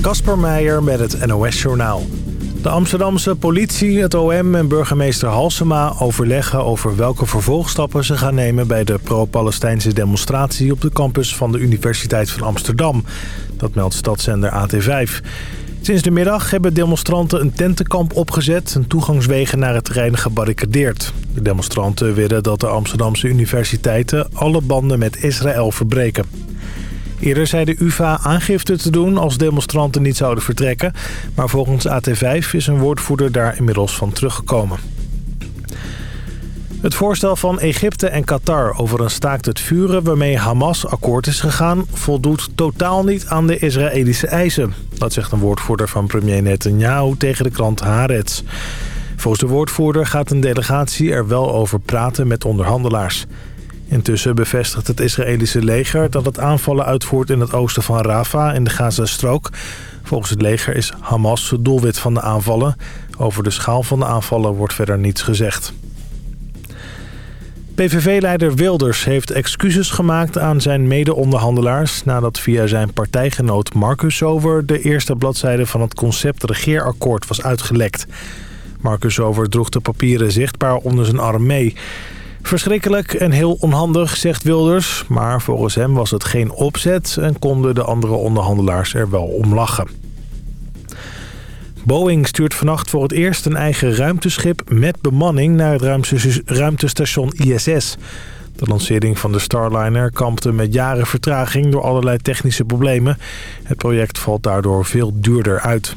Kasper Meijer met het NOS-journaal. De Amsterdamse politie, het OM en burgemeester Halsema overleggen over welke vervolgstappen ze gaan nemen bij de pro-Palestijnse demonstratie op de campus van de Universiteit van Amsterdam. Dat meldt stadszender AT5. Sinds de middag hebben demonstranten een tentenkamp opgezet en toegangswegen naar het terrein gebarricadeerd. De demonstranten willen dat de Amsterdamse universiteiten alle banden met Israël verbreken. Eerder zei de UvA aangifte te doen als demonstranten niet zouden vertrekken. Maar volgens AT5 is een woordvoerder daar inmiddels van teruggekomen. Het voorstel van Egypte en Qatar over een staakt het vuren waarmee Hamas akkoord is gegaan... voldoet totaal niet aan de Israëlische eisen. Dat zegt een woordvoerder van premier Netanyahu tegen de krant Haaretz. Volgens de woordvoerder gaat een delegatie er wel over praten met onderhandelaars. Intussen bevestigt het Israëlische leger dat het aanvallen uitvoert in het oosten van Rafah in de Gazastrook. Volgens het leger is Hamas het doelwit van de aanvallen. Over de schaal van de aanvallen wordt verder niets gezegd. PVV-leider Wilders heeft excuses gemaakt aan zijn mede-onderhandelaars... nadat via zijn partijgenoot Marcus Over de eerste bladzijde van het concept regeerakkoord was uitgelekt. Marcus Over droeg de papieren zichtbaar onder zijn arm mee... Verschrikkelijk en heel onhandig, zegt Wilders. Maar volgens hem was het geen opzet en konden de andere onderhandelaars er wel om lachen. Boeing stuurt vannacht voor het eerst een eigen ruimteschip met bemanning naar het ruimtestation ISS. De lancering van de Starliner kampte met jaren vertraging door allerlei technische problemen. Het project valt daardoor veel duurder uit.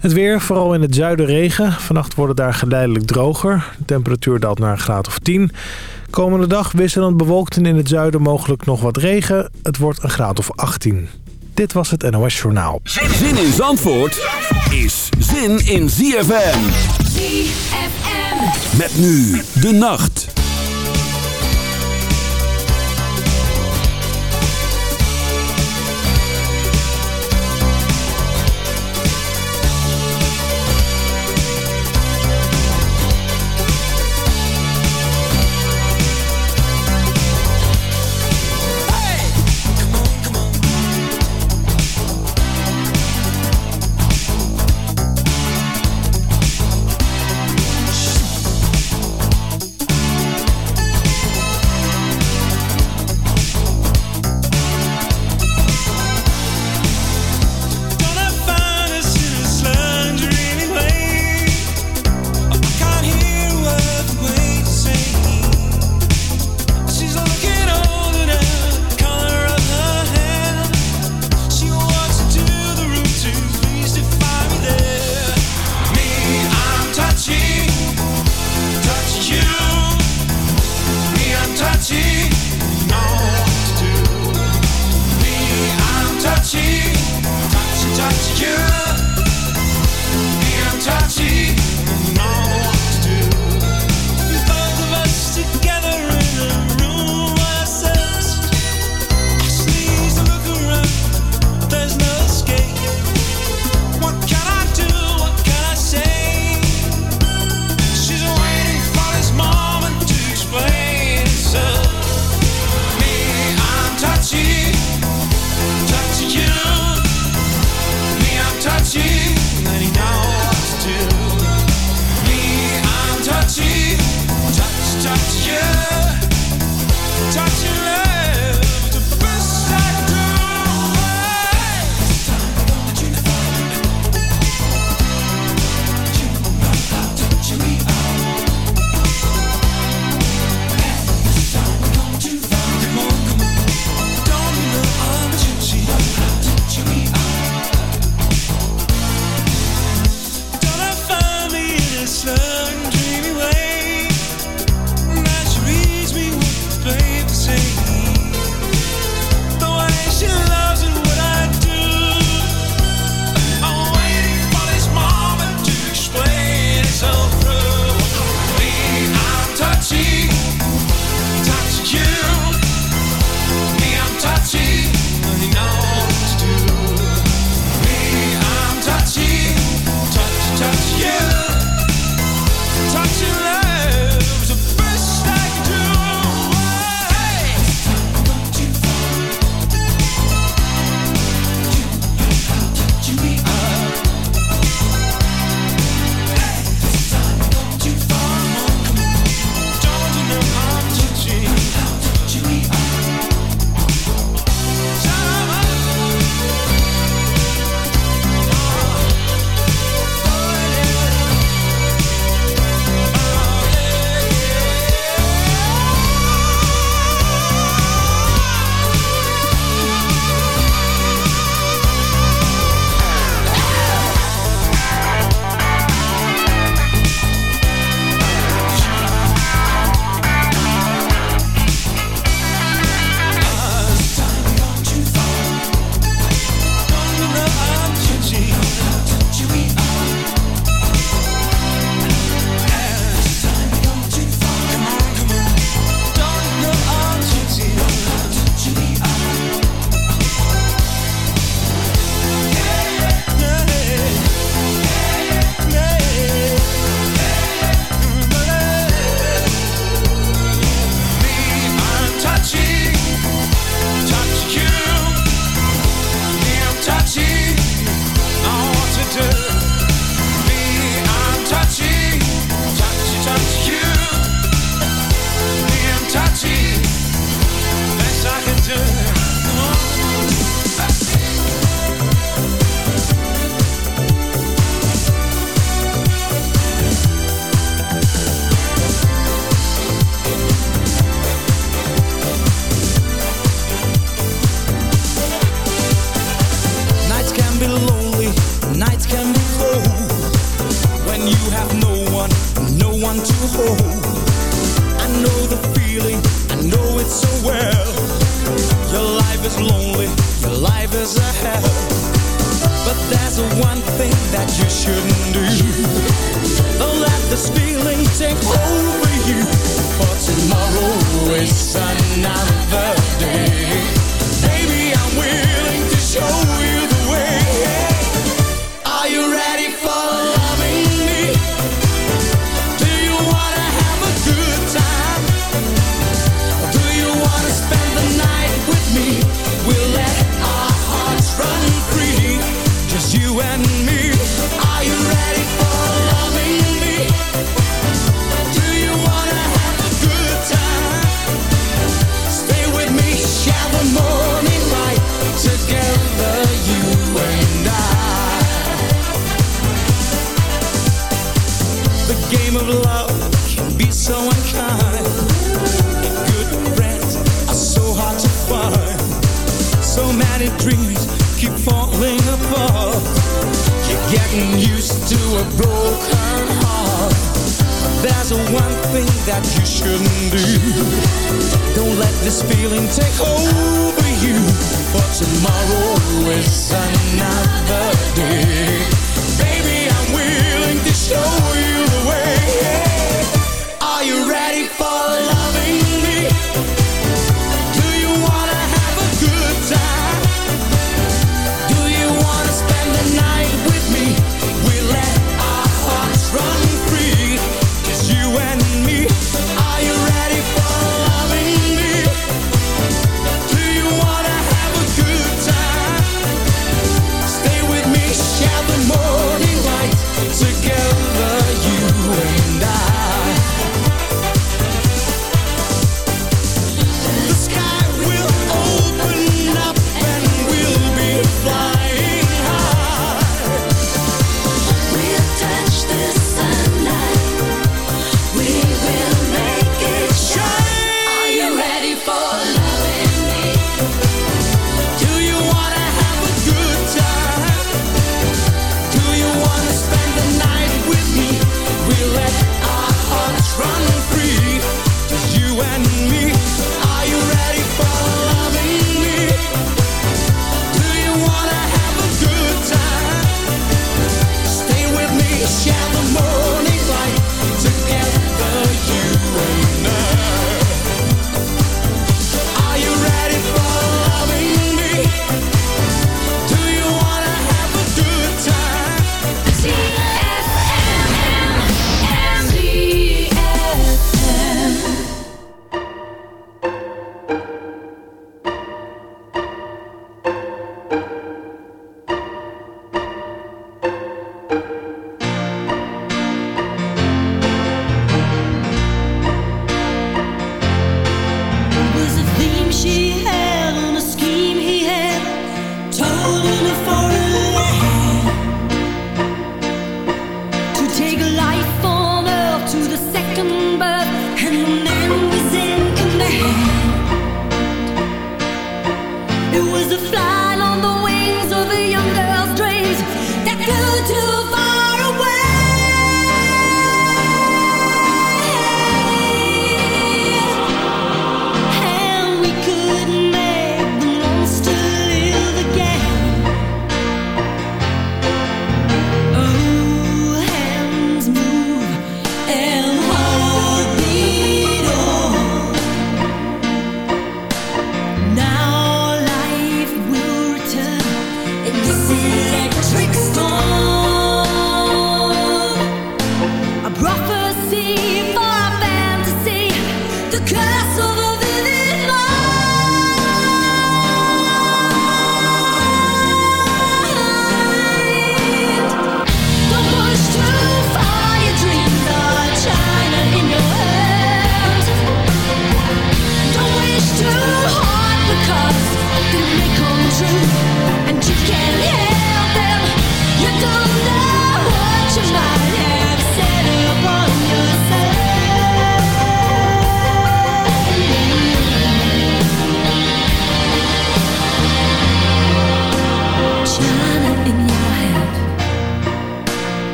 Het weer, vooral in het zuiden regen. Vannacht wordt het daar geleidelijk droger. De temperatuur daalt naar een graad of 10. Komende dag wisselend bewolkt en in het zuiden mogelijk nog wat regen. Het wordt een graad of 18. Dit was het NOS Journaal. Zin in Zandvoort is zin in ZFM. ZFM. Met nu de nacht.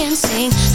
can sing.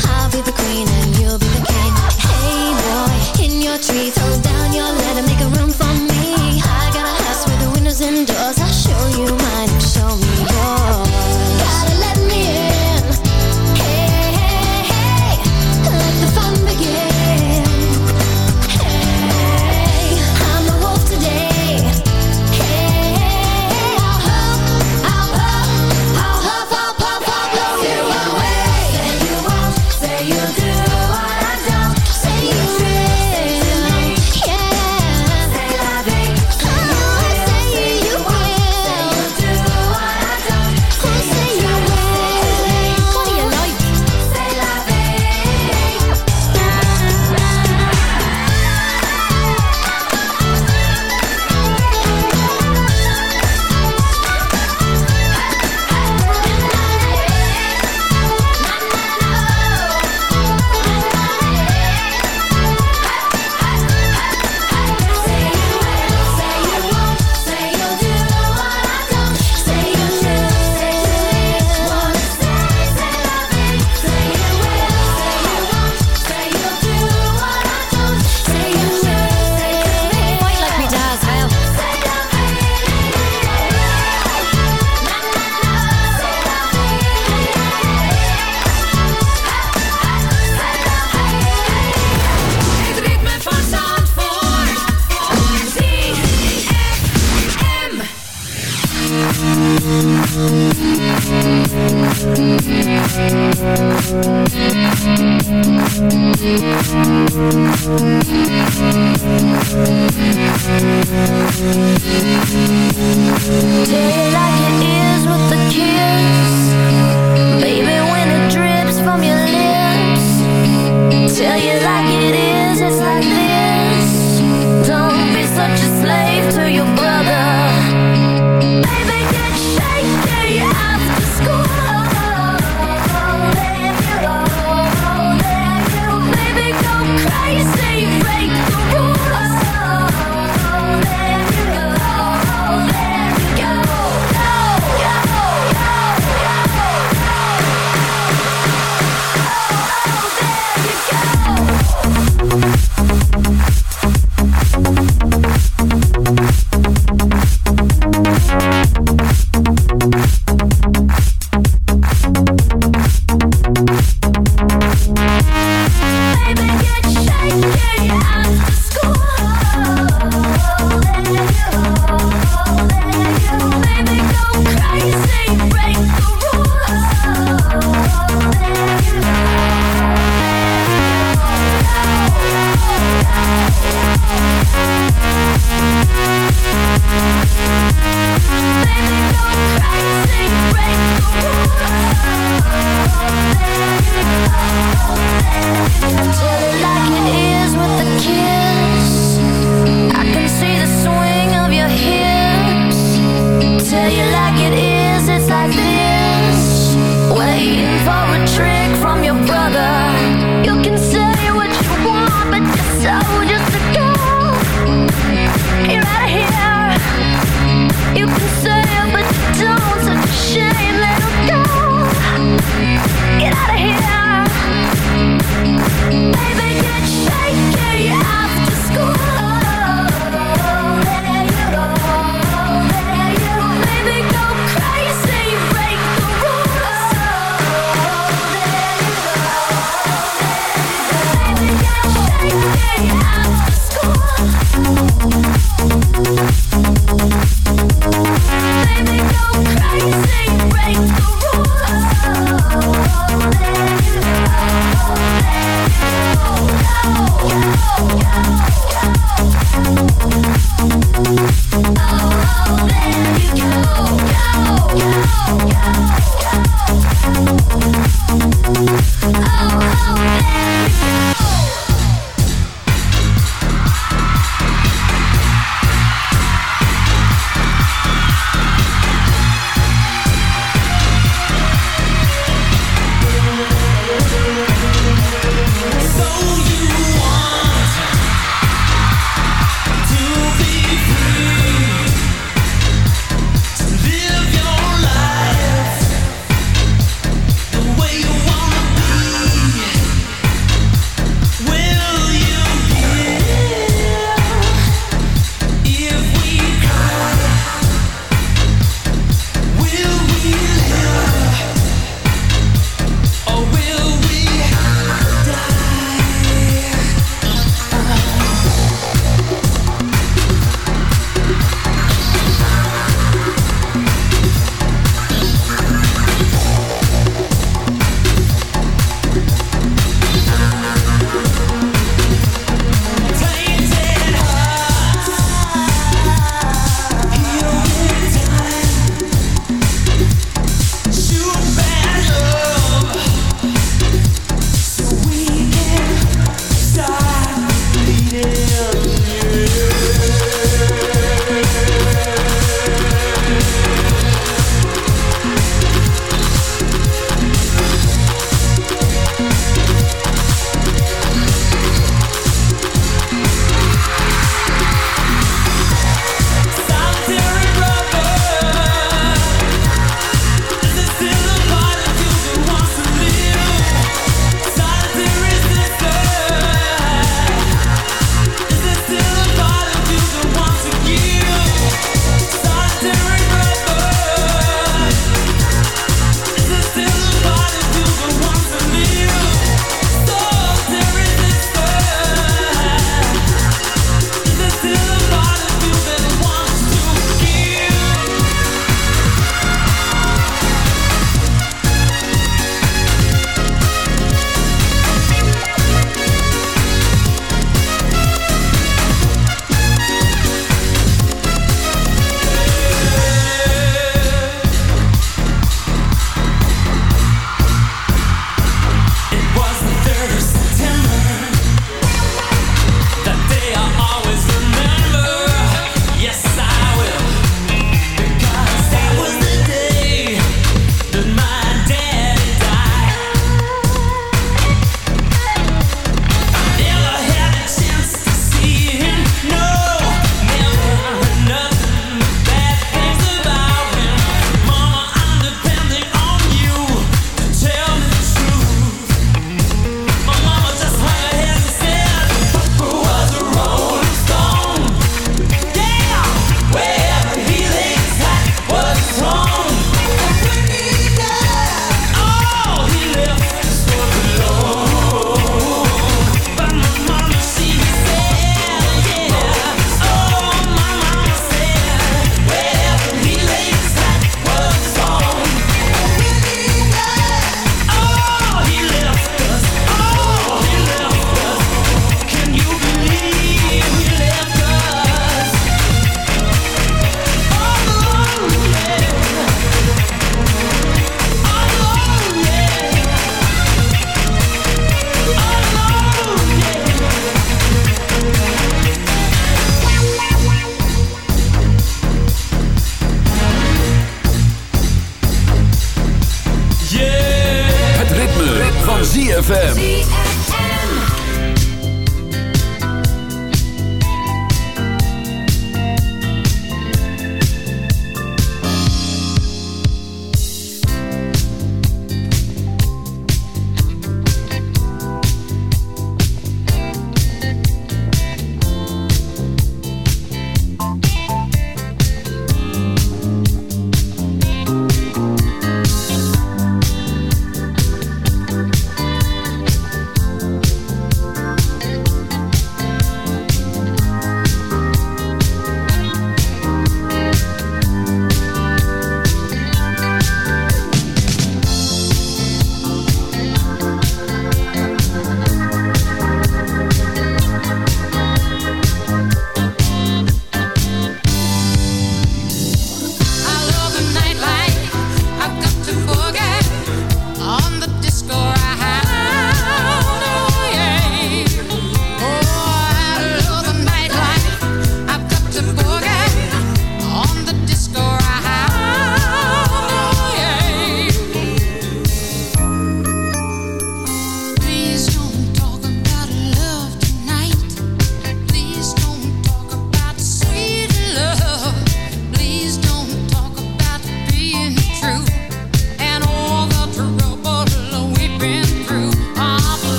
ZFM.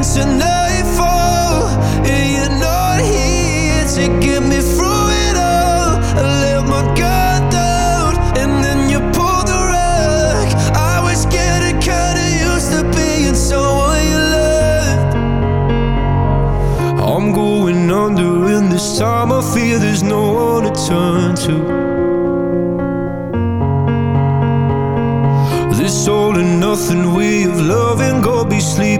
into nightfall And you're not here to get me through it all. I let my guard down and then you pulled the rug. I was getting kinda used to being someone you loved I'm going under and this time. I fear there's no one to turn to. This all or nothing way of loving, go be sleeping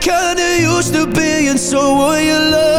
kinda used to being so were you love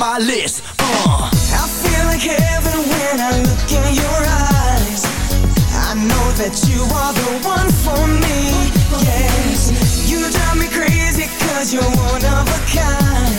my list. Uh. I feel like heaven when I look in your eyes. I know that you are the one for me. Yes, you drive me crazy 'cause you're one of a kind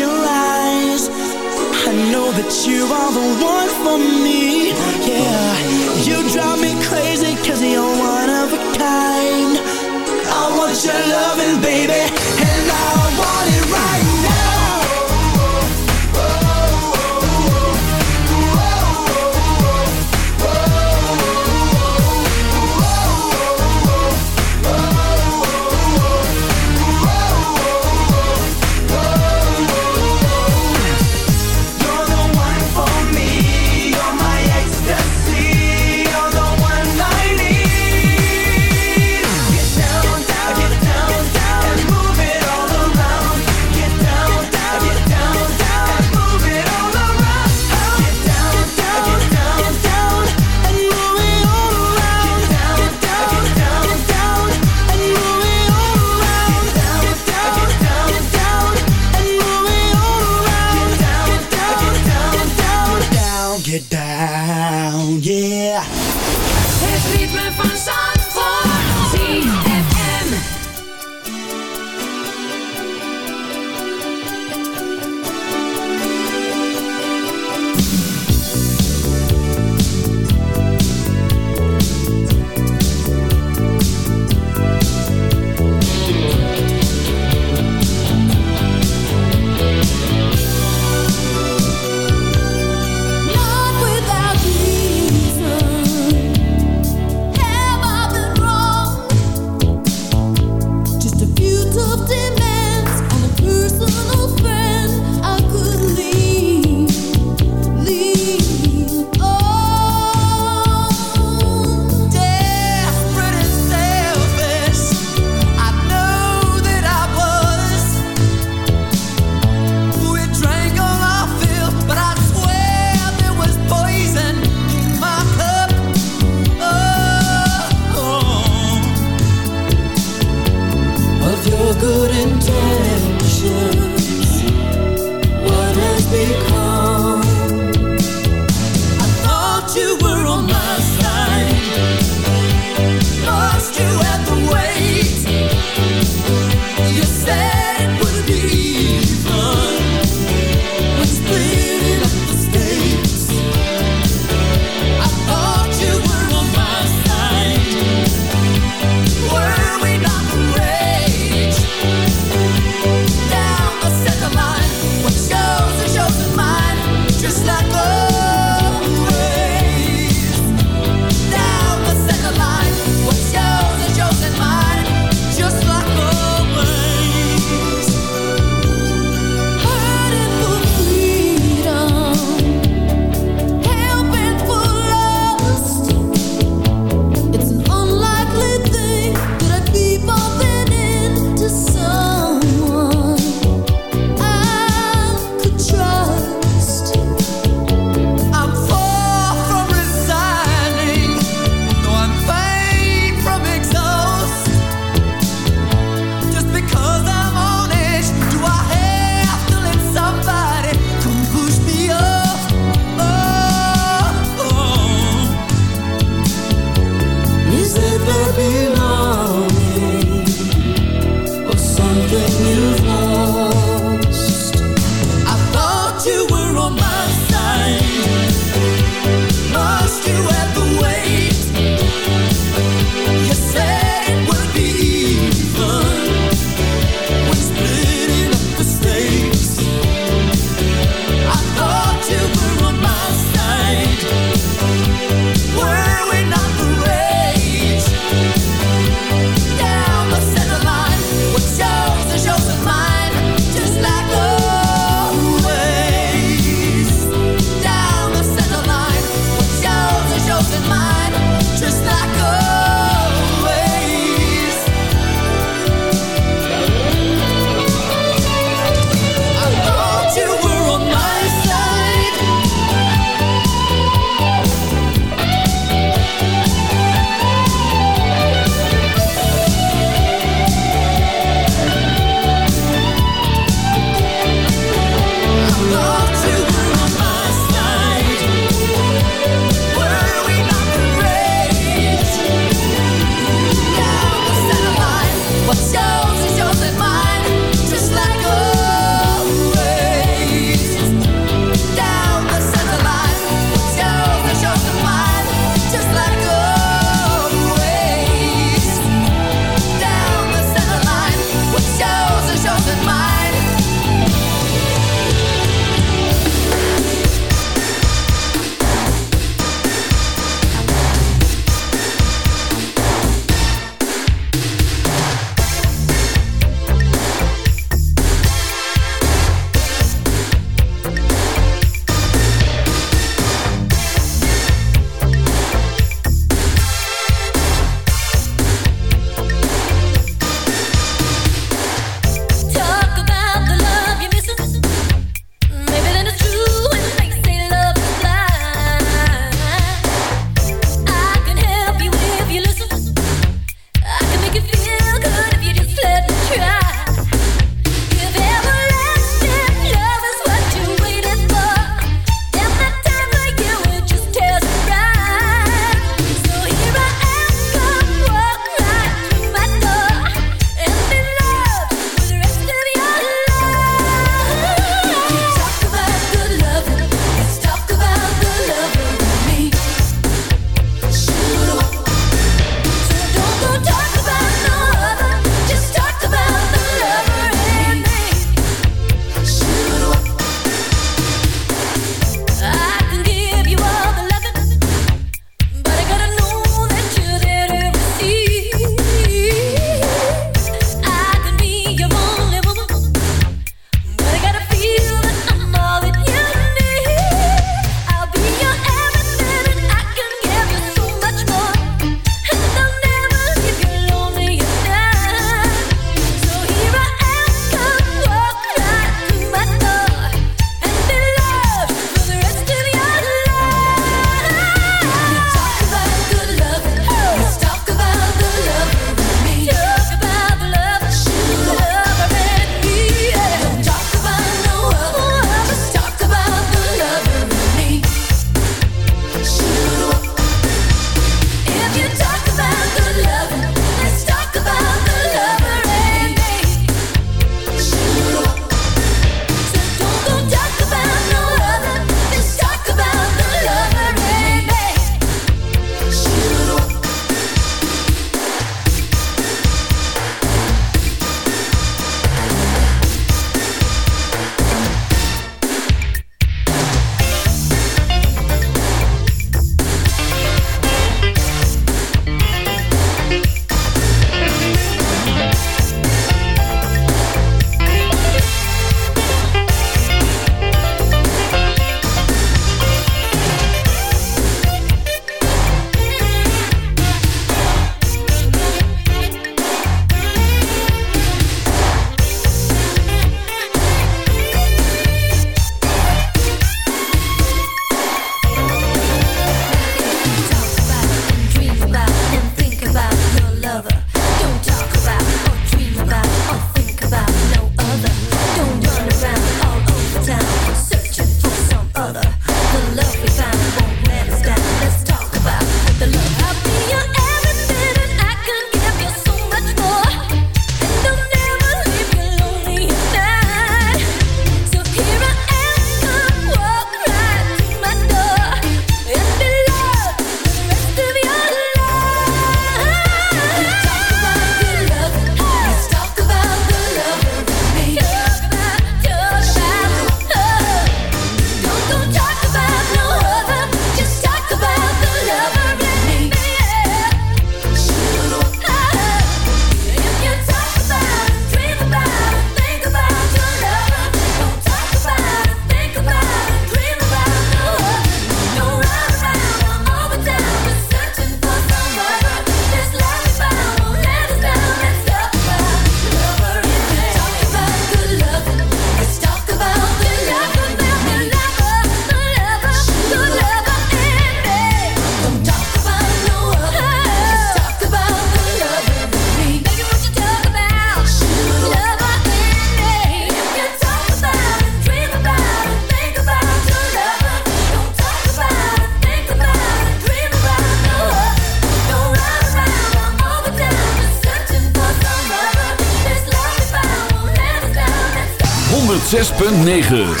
9.